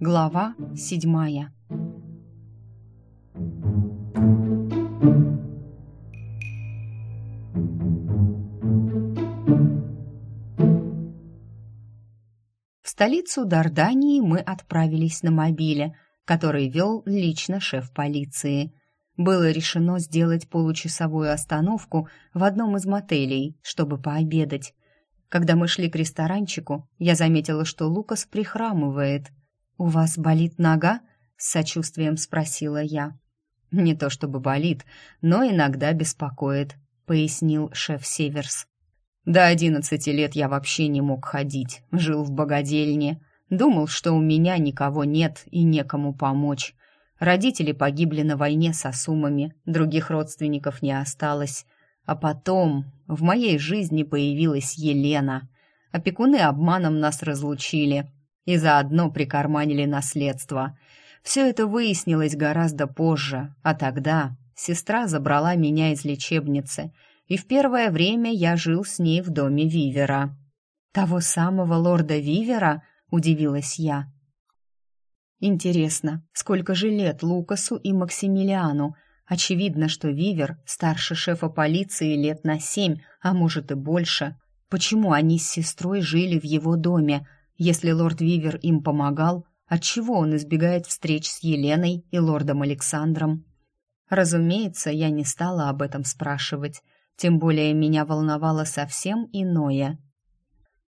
Глава седьмая В столицу Дардании мы отправились на мобиле, который вел лично шеф полиции. Было решено сделать получасовую остановку в одном из мотелей, чтобы пообедать. Когда мы шли к ресторанчику, я заметила, что Лукас прихрамывает. «У вас болит нога?» — с сочувствием спросила я. «Не то чтобы болит, но иногда беспокоит», — пояснил шеф Северс. «До одиннадцати лет я вообще не мог ходить, жил в богадельне, думал, что у меня никого нет и некому помочь. Родители погибли на войне со сумами, других родственников не осталось. А потом в моей жизни появилась Елена. Опекуны обманом нас разлучили и заодно прикарманили наследство. Все это выяснилось гораздо позже, а тогда сестра забрала меня из лечебницы, и в первое время я жил с ней в доме Вивера. «Того самого лорда Вивера?» — удивилась я. Интересно, сколько же лет Лукасу и Максимилиану? Очевидно, что Вивер старше шефа полиции лет на семь, а может и больше. Почему они с сестрой жили в его доме? Если лорд Вивер им помогал, отчего он избегает встреч с Еленой и лордом Александром? Разумеется, я не стала об этом спрашивать, тем более меня волновало совсем иное.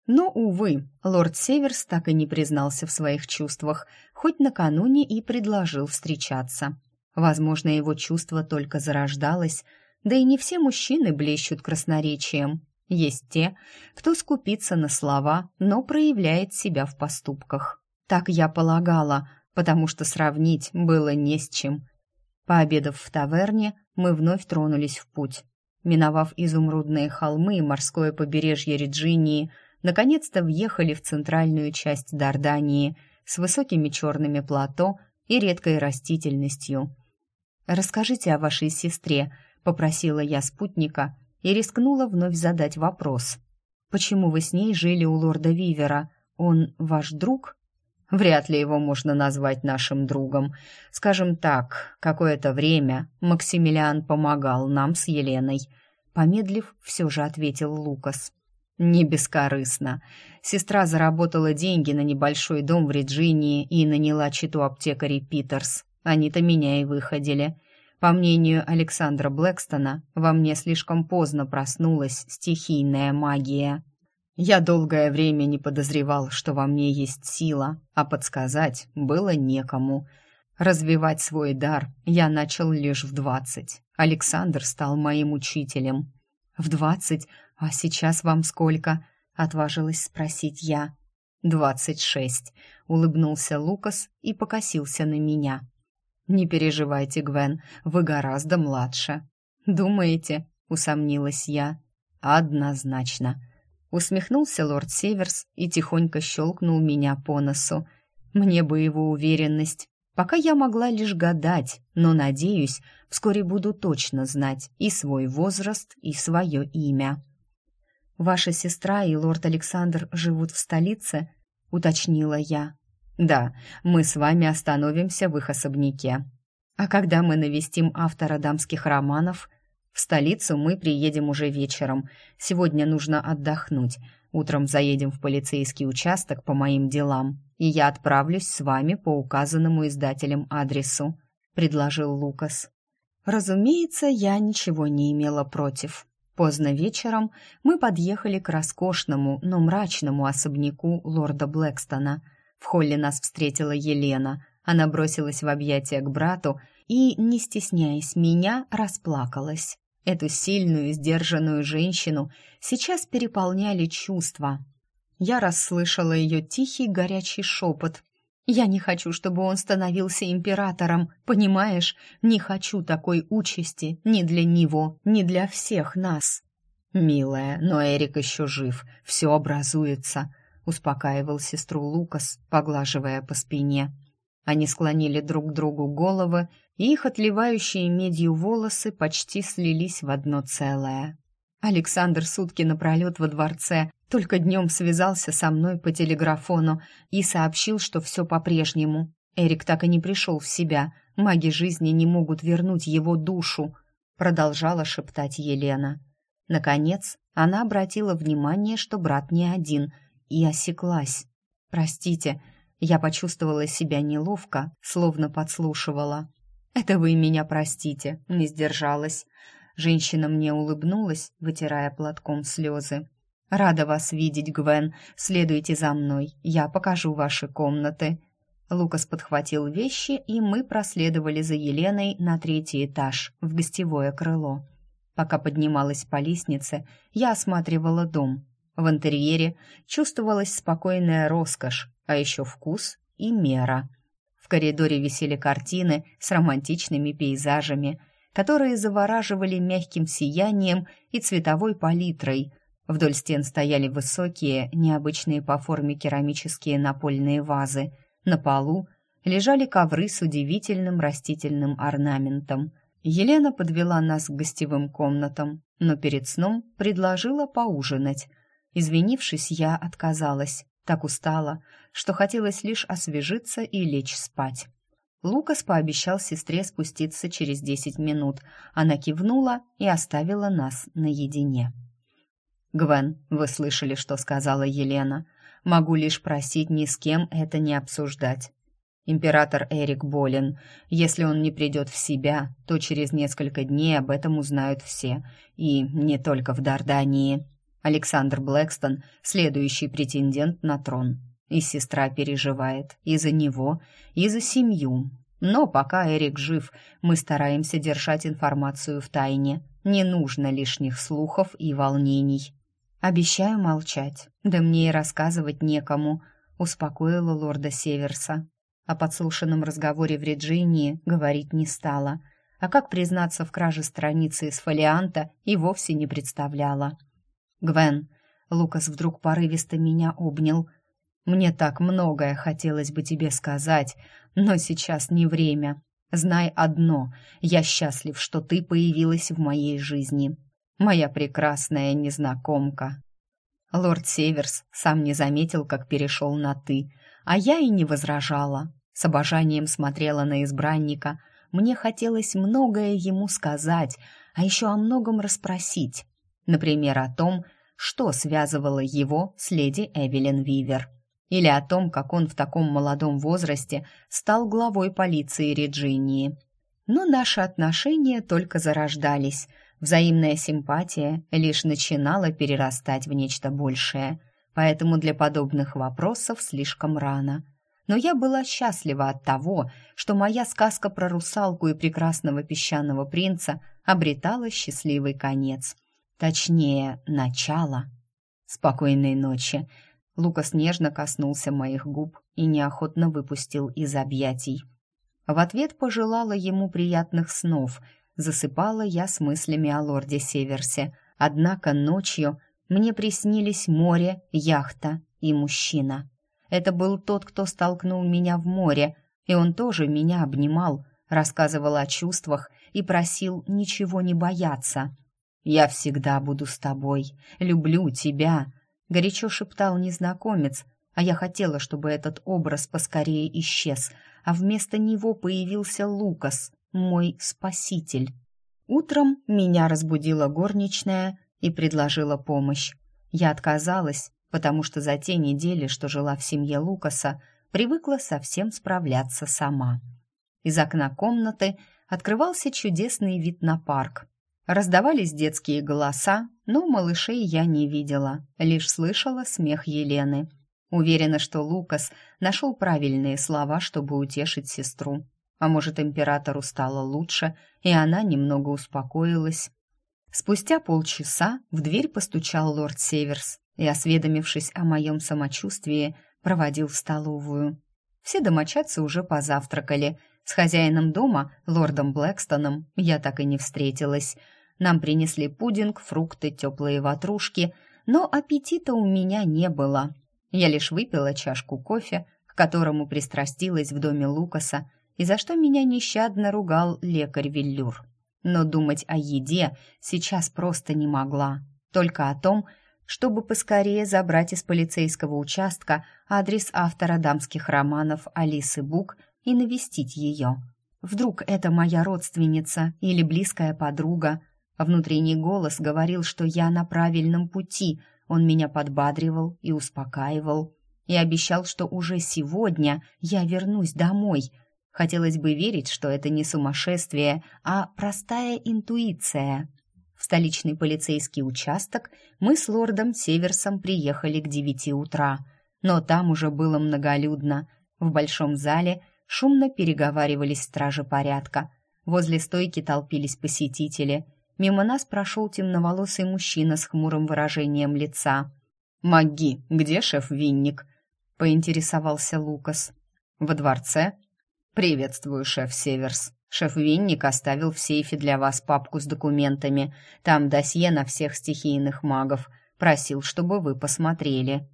Но, увы, лорд Северс так и не признался в своих чувствах, хоть накануне и предложил встречаться. Возможно, его чувство только зарождалось, да и не все мужчины блещут красноречием. Есть те, кто скупится на слова, но проявляет себя в поступках. Так я полагала, потому что сравнить было не с чем. Пообедав в таверне, мы вновь тронулись в путь. Миновав изумрудные холмы и морское побережье Реджинии, наконец-то въехали в центральную часть Дардании с высокими черными плато и редкой растительностью. «Расскажите о вашей сестре», — попросила я спутника и рискнула вновь задать вопрос. «Почему вы с ней жили у лорда Вивера? Он ваш друг?» Вряд ли его можно назвать нашим другом. Скажем так, какое-то время Максимилиан помогал нам с Еленой. Помедлив, все же ответил Лукас. Не бескорыстно. Сестра заработала деньги на небольшой дом в Реджинии и наняла читу аптекарей Питерс. Они-то меня и выходили. По мнению Александра Блэкстона, во мне слишком поздно проснулась стихийная магия. Я долгое время не подозревал, что во мне есть сила, а подсказать было некому. Развивать свой дар я начал лишь в двадцать. Александр стал моим учителем. В двадцать «А сейчас вам сколько?» — отважилась спросить я. «Двадцать шесть», — улыбнулся Лукас и покосился на меня. «Не переживайте, Гвен, вы гораздо младше». «Думаете?» — усомнилась я. «Однозначно». Усмехнулся лорд Северс и тихонько щелкнул меня по носу. Мне бы его уверенность. Пока я могла лишь гадать, но, надеюсь, вскоре буду точно знать и свой возраст, и свое имя. Ваша сестра и лорд Александр живут в столице?» — уточнила я. «Да, мы с вами остановимся в их особняке. А когда мы навестим автора дамских романов, в столицу мы приедем уже вечером. Сегодня нужно отдохнуть. Утром заедем в полицейский участок по моим делам, и я отправлюсь с вами по указанному издателем адресу», — предложил Лукас. Разумеется, я ничего не имела против. Поздно вечером мы подъехали к роскошному, но мрачному особняку лорда Блэкстона. В холле нас встретила Елена. Она бросилась в объятия к брату и, не стесняясь меня, расплакалась. Эту сильную, сдержанную женщину сейчас переполняли чувства. Я расслышала ее тихий горячий шепот, я не хочу, чтобы он становился императором, понимаешь? Не хочу такой участи ни для него, ни для всех нас. Милая, но Эрик еще жив, все образуется, успокаивал сестру Лукас, поглаживая по спине. Они склонили друг к другу головы, и их отливающие медью волосы почти слились в одно целое. Александр сутки напролет во дворце, Только днем связался со мной по телеграфону и сообщил, что все по-прежнему. Эрик так и не пришел в себя. Маги жизни не могут вернуть его душу, продолжала шептать Елена. Наконец, она обратила внимание, что брат не один, и осеклась. Простите, я почувствовала себя неловко, словно подслушивала. Это вы меня простите, не сдержалась. Женщина мне улыбнулась, вытирая платком слезы. «Рада вас видеть, Гвен. Следуйте за мной. Я покажу ваши комнаты». Лукас подхватил вещи, и мы проследовали за Еленой на третий этаж, в гостевое крыло. Пока поднималась по лестнице, я осматривала дом. В интерьере чувствовалась спокойная роскошь, а еще вкус и мера. В коридоре висели картины с романтичными пейзажами, которые завораживали мягким сиянием и цветовой палитрой, Вдоль стен стояли высокие, необычные по форме керамические напольные вазы. На полу лежали ковры с удивительным растительным орнаментом. Елена подвела нас к гостевым комнатам, но перед сном предложила поужинать. Извинившись, я отказалась. Так устала, что хотелось лишь освежиться и лечь спать. Лукас пообещал сестре спуститься через десять минут. Она кивнула и оставила нас наедине. «Гвен, вы слышали, что сказала Елена. Могу лишь просить ни с кем это не обсуждать. Император Эрик болен. Если он не придет в себя, то через несколько дней об этом узнают все. И не только в Дардании. Александр Блэкстон — следующий претендент на трон. И сестра переживает и за него, и за семью. Но пока Эрик жив, мы стараемся держать информацию в тайне. Не нужно лишних слухов и волнений. «Обещаю молчать, да мне и рассказывать некому», — успокоила лорда Северса. О подслушанном разговоре в Реджинии говорить не стала, а как признаться в краже страницы из фолианта и вовсе не представляла. «Гвен», — Лукас вдруг порывисто меня обнял, — «мне так многое хотелось бы тебе сказать, но сейчас не время. Знай одно, я счастлив, что ты появилась в моей жизни» моя прекрасная незнакомка. Лорд Северс сам не заметил, как перешел на «ты», а я и не возражала. С обожанием смотрела на избранника. Мне хотелось многое ему сказать, а еще о многом расспросить. Например, о том, что связывало его с леди Эвелин Вивер. Или о том, как он в таком молодом возрасте стал главой полиции Реджинии. Но наши отношения только зарождались – Взаимная симпатия лишь начинала перерастать в нечто большее, поэтому для подобных вопросов слишком рано. Но я была счастлива от того, что моя сказка про русалку и прекрасного песчаного принца обретала счастливый конец. Точнее, начало. Спокойной ночи. Лукас нежно коснулся моих губ и неохотно выпустил из объятий. В ответ пожелала ему приятных снов — засыпала я с мыслями о лорде Северсе. Однако ночью мне приснились море, яхта и мужчина. Это был тот, кто столкнул меня в море, и он тоже меня обнимал, рассказывал о чувствах и просил ничего не бояться. «Я всегда буду с тобой, люблю тебя», — горячо шептал незнакомец, а я хотела, чтобы этот образ поскорее исчез, а вместо него появился Лукас, мой спаситель. Утром меня разбудила горничная и предложила помощь. Я отказалась, потому что за те недели, что жила в семье Лукаса, привыкла совсем справляться сама. Из окна комнаты открывался чудесный вид на парк. Раздавались детские голоса, но малышей я не видела, лишь слышала смех Елены. Уверена, что Лукас нашел правильные слова, чтобы утешить сестру. А может, императору стало лучше, и она немного успокоилась. Спустя полчаса в дверь постучал лорд Северс и, осведомившись о моем самочувствии, проводил в столовую. Все домочадцы уже позавтракали. С хозяином дома, лордом Блэкстоном, я так и не встретилась. Нам принесли пудинг, фрукты, теплые ватрушки, но аппетита у меня не было. Я лишь выпила чашку кофе, к которому пристрастилась в доме Лукаса, и за что меня нещадно ругал лекарь Виллюр. Но думать о еде сейчас просто не могла, только о том, чтобы поскорее забрать из полицейского участка адрес автора дамских романов Алисы Бук и навестить ее. Вдруг это моя родственница или близкая подруга. Внутренний голос говорил, что я на правильном пути. Он меня подбадривал и успокаивал. И обещал, что уже сегодня я вернусь домой. Хотелось бы верить, что это не сумасшествие, а простая интуиция. В столичный полицейский участок мы с лордом Северсом приехали к девяти утра, но там уже было многолюдно. В большом зале шумно переговаривались стражи порядка. Возле стойки толпились посетители. Мимо нас прошел темноволосый мужчина с хмурым выражением лица. «Маги, где шеф Винник?» — поинтересовался Лукас. «Во дворце?» «Приветствую, шеф Северс», Шеф Винник оставил в сейфе для вас папку с документами. Там досье на всех стихийных магов. Просил, чтобы вы посмотрели».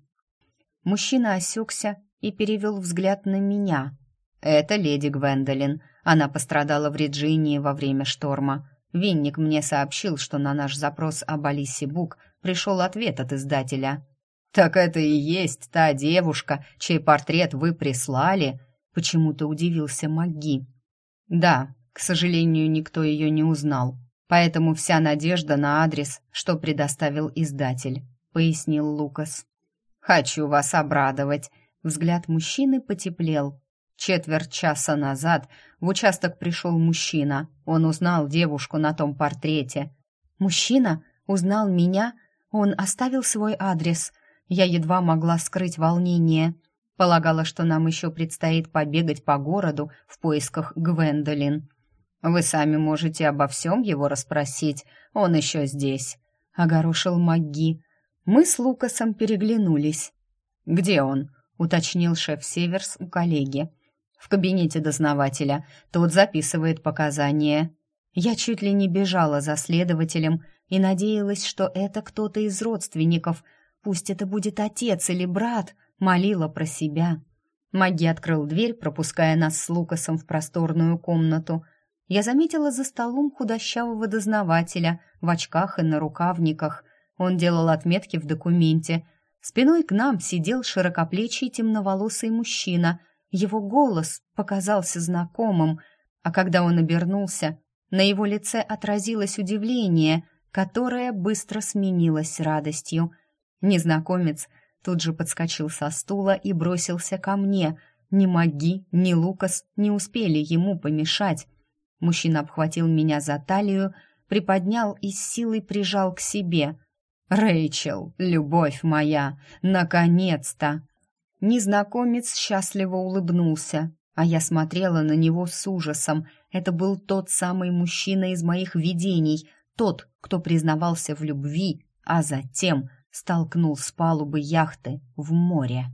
Мужчина осекся и перевел взгляд на меня. «Это леди Гвендолин. Она пострадала в Реджинии во время шторма. Винник мне сообщил, что на наш запрос об Алисе Бук пришел ответ от издателя». «Так это и есть та девушка, чей портрет вы прислали?» Почему-то удивился Маги. Да, к сожалению, никто ее не узнал. Поэтому вся надежда на адрес, что предоставил издатель, пояснил Лукас. Хочу вас обрадовать. Взгляд мужчины потеплел. Четверть часа назад в участок пришел мужчина. Он узнал девушку на том портрете. Мужчина узнал меня? Он оставил свой адрес. Я едва могла скрыть волнение. Полагала, что нам еще предстоит побегать по городу в поисках Гвендолин. Вы сами можете обо всем его расспросить, он еще здесь», — огорошил Маги. Мы с Лукасом переглянулись. «Где он?» — уточнил шеф Северс у коллеги. «В кабинете дознавателя. Тот записывает показания». Я чуть ли не бежала за следователем и надеялась, что это кто-то из родственников. Пусть это будет отец или брат, молила про себя. Маги открыл дверь, пропуская нас с Лукасом в просторную комнату. Я заметила за столом худощавого дознавателя в очках и на рукавниках. Он делал отметки в документе. Спиной к нам сидел широкоплечий темноволосый мужчина. Его голос показался знакомым, а когда он обернулся, на его лице отразилось удивление, которое быстро сменилось радостью. Незнакомец — тут же подскочил со стула и бросился ко мне. Ни Маги, ни Лукас не успели ему помешать. Мужчина обхватил меня за талию, приподнял и с силой прижал к себе. «Рэйчел, любовь моя, наконец-то!» Незнакомец счастливо улыбнулся, а я смотрела на него с ужасом. Это был тот самый мужчина из моих видений, тот, кто признавался в любви, а затем столкнул с палубы яхты в море.